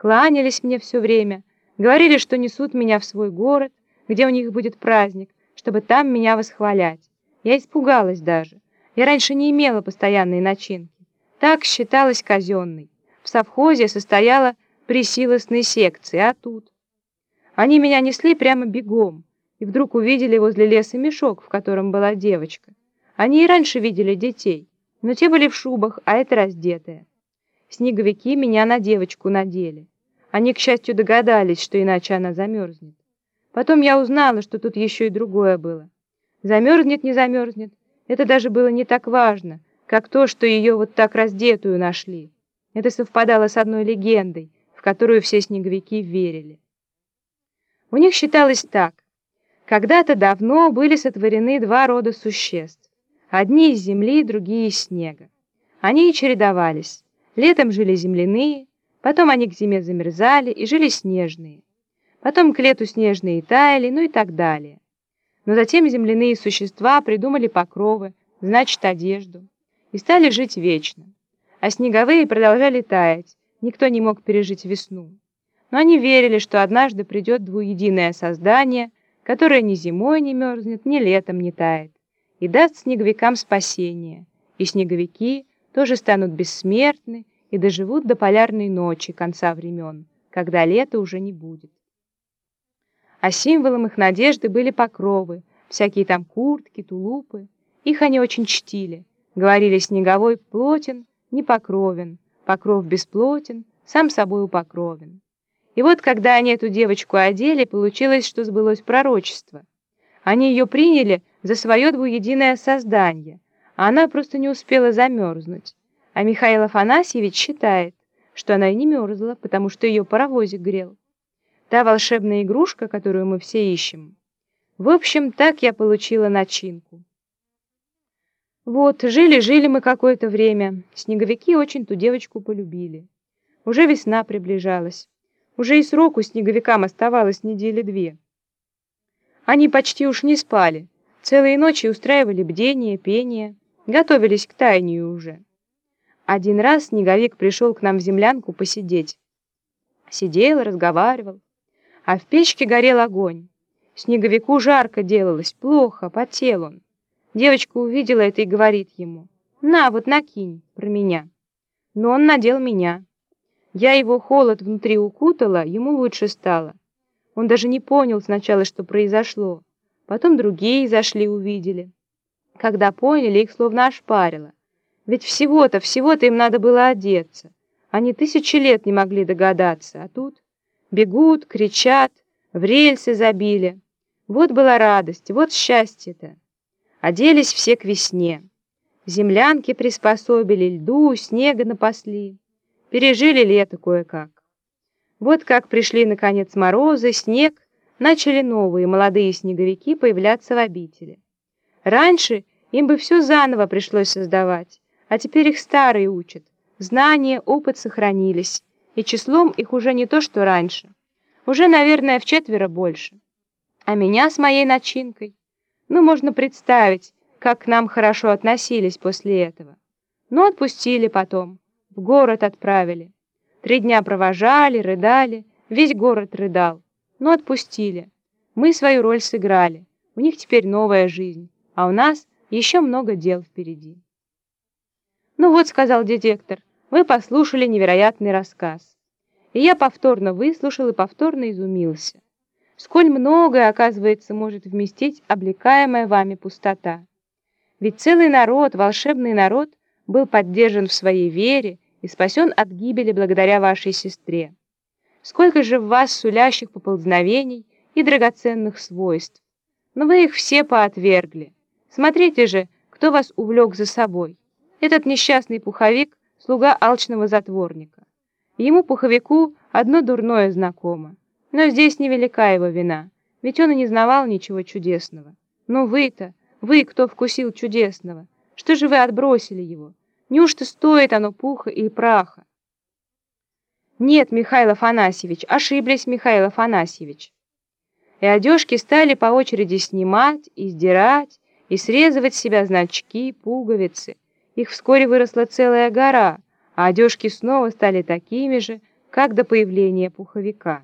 кланялись мне все время, говорили, что несут меня в свой город, где у них будет праздник, чтобы там меня восхвалять. Я испугалась даже. Я раньше не имела постоянной начинки. Так считалась казенной. В совхозе состояла присилостной секции, а тут... Они меня несли прямо бегом, и вдруг увидели возле леса мешок, в котором была девочка. Они и раньше видели детей, но те были в шубах, а это раздетая. Снеговики меня на девочку надели. Они, к счастью, догадались, что иначе она замерзнет. Потом я узнала, что тут еще и другое было. Замерзнет, не замерзнет, это даже было не так важно, как то, что ее вот так раздетую нашли. Это совпадало с одной легендой, в которую все снеговики верили. У них считалось так. Когда-то давно были сотворены два рода существ. Одни из земли, другие из снега. Они и чередовались. Летом жили земляные, потом они к зиме замерзали и жили снежные. Потом к лету снежные таяли, ну и так далее. Но затем земляные существа придумали покровы, значит, одежду, и стали жить вечно. А снеговые продолжали таять, никто не мог пережить весну. Но они верили, что однажды придет двуединое создание, которое ни зимой не мерзнет, ни летом не тает, и даст снеговикам спасение, и снеговики тоже станут бессмертны и доживут до полярной ночи конца времен, когда лета уже не будет. А символом их надежды были покровы, всякие там куртки, тулупы. Их они очень чтили. Говорили, снеговой плотен, не покровен, покров бесплотен, сам собой упокровен. И вот, когда они эту девочку одели, получилось, что сбылось пророчество. Они ее приняли за свое двуединое создание, а она просто не успела замерзнуть. А Михаил Афанасьевич считает, что она и не мерзла, потому что ее паровозик грел. Та волшебная игрушка, которую мы все ищем. В общем, так я получила начинку. Вот, жили-жили мы какое-то время. Снеговики очень ту девочку полюбили. Уже весна приближалась. Уже и сроку снеговикам оставалось недели две. Они почти уж не спали. Целые ночи устраивали бдение, пение, готовились к таянию уже. Один раз снеговик пришел к нам в землянку посидеть. Сидел, разговаривал а в печке горел огонь. Снеговику жарко делалось, плохо, потел он. Девочка увидела это и говорит ему, «На, вот накинь про меня». Но он надел меня. Я его холод внутри укутала, ему лучше стало. Он даже не понял сначала, что произошло. Потом другие зашли, увидели. Когда поняли, их словно ошпарило. Ведь всего-то, всего-то им надо было одеться. Они тысячи лет не могли догадаться, а тут... Бегут, кричат, в рельсы забили. Вот была радость, вот счастье-то. Оделись все к весне. Землянки приспособили, льду, снега напасли. Пережили лето кое-как. Вот как пришли, наконец, морозы, снег, начали новые молодые снеговики появляться в обители. Раньше им бы все заново пришлось создавать, а теперь их старые учат. Знания, опыт сохранились и числом их уже не то, что раньше. Уже, наверное, в четверо больше. А меня с моей начинкой? Ну, можно представить, как к нам хорошо относились после этого. Ну, отпустили потом, в город отправили. Три дня провожали, рыдали, весь город рыдал. Ну, отпустили. Мы свою роль сыграли. У них теперь новая жизнь, а у нас еще много дел впереди. «Ну вот», — сказал детектор, вы послушали невероятный рассказ. И я повторно выслушал и повторно изумился. Сколь многое, оказывается, может вместить облекаемая вами пустота. Ведь целый народ, волшебный народ, был поддержан в своей вере и спасен от гибели благодаря вашей сестре. Сколько же в вас сулящих поползновений и драгоценных свойств. Но вы их все поотвергли. Смотрите же, кто вас увлек за собой. Этот несчастный пуховик слуга алчного затворника. Ему, пуховику, одно дурное знакомо. Но здесь невелика его вина, ведь он и не знавал ничего чудесного. Но вы-то, вы, кто вкусил чудесного, что же вы отбросили его? Неужто стоит оно пуха и праха? Нет, Михаил Афанасьевич, ошиблись, Михаил Афанасьевич. И одежки стали по очереди снимать, и сдирать, и срезывать с себя значки, пуговицы. Их вскоре выросла целая гора, а одежки снова стали такими же, как до появления пуховика.